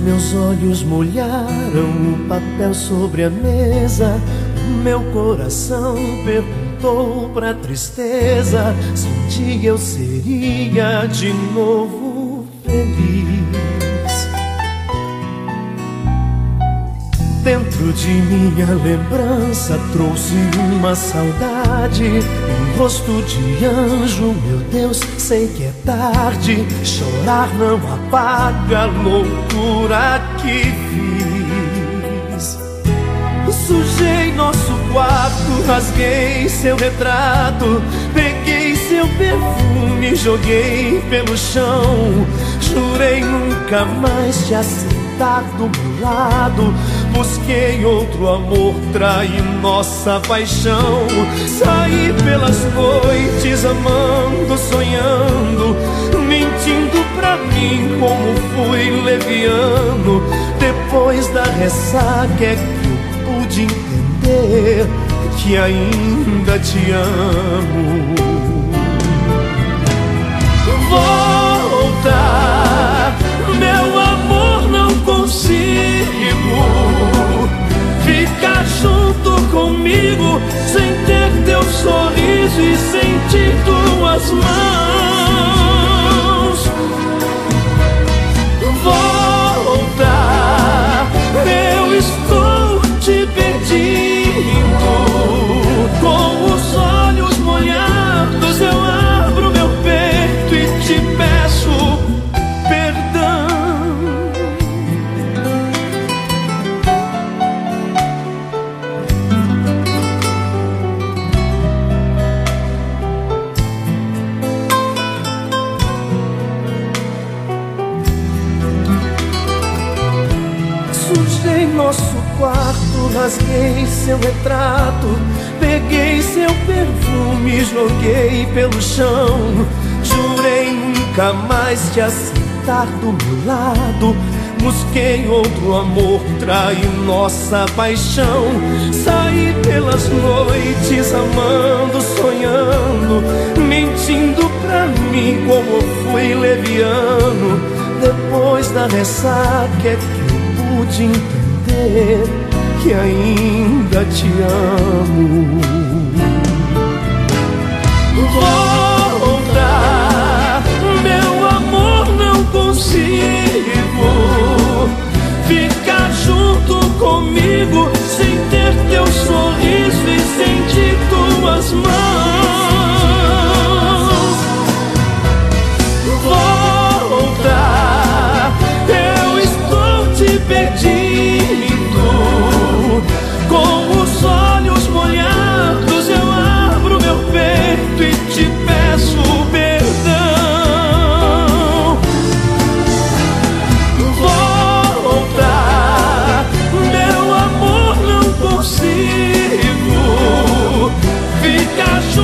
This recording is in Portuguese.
meus olhos molharam o papel sobre a mesa. Meu coração perguntou pra tristeza se um dia eu seria de novo feliz. Dentro de minha lembrança trouxe uma saudade, um rosto de anjo. Meu Deus, sei que é tarde. Chorar não apaga a loucura que fiz. Sujei nosso quarto, rasguei seu retrato, peguei seu perfume, joguei pelo chão. Jurei nunca mais te aceitar do meu lado Busquei outro amor, traí nossa paixão. Saí pelas noites amando, sonhando, mentindo pra mim como fui leviano. Depois da ressaca é que eu pude entender que ainda te amo. Volta, e sentir tuas mãos. Nosso quarto, rasguei seu retrato, peguei seu perfume, joguei pelo chão. Jurei nunca mais te aceitar do meu lado. Busquei outro amor, traí nossa paixão. Saí pelas noites amando, sonhando, mentindo pra mim como fui leviano. Depois da ressaca é que eu pude entender dizer que ainda te amo. Volta, meu amor, não consigo ficar junto comigo sem ter teu sorriso e sentir tuas mãos. cachorro.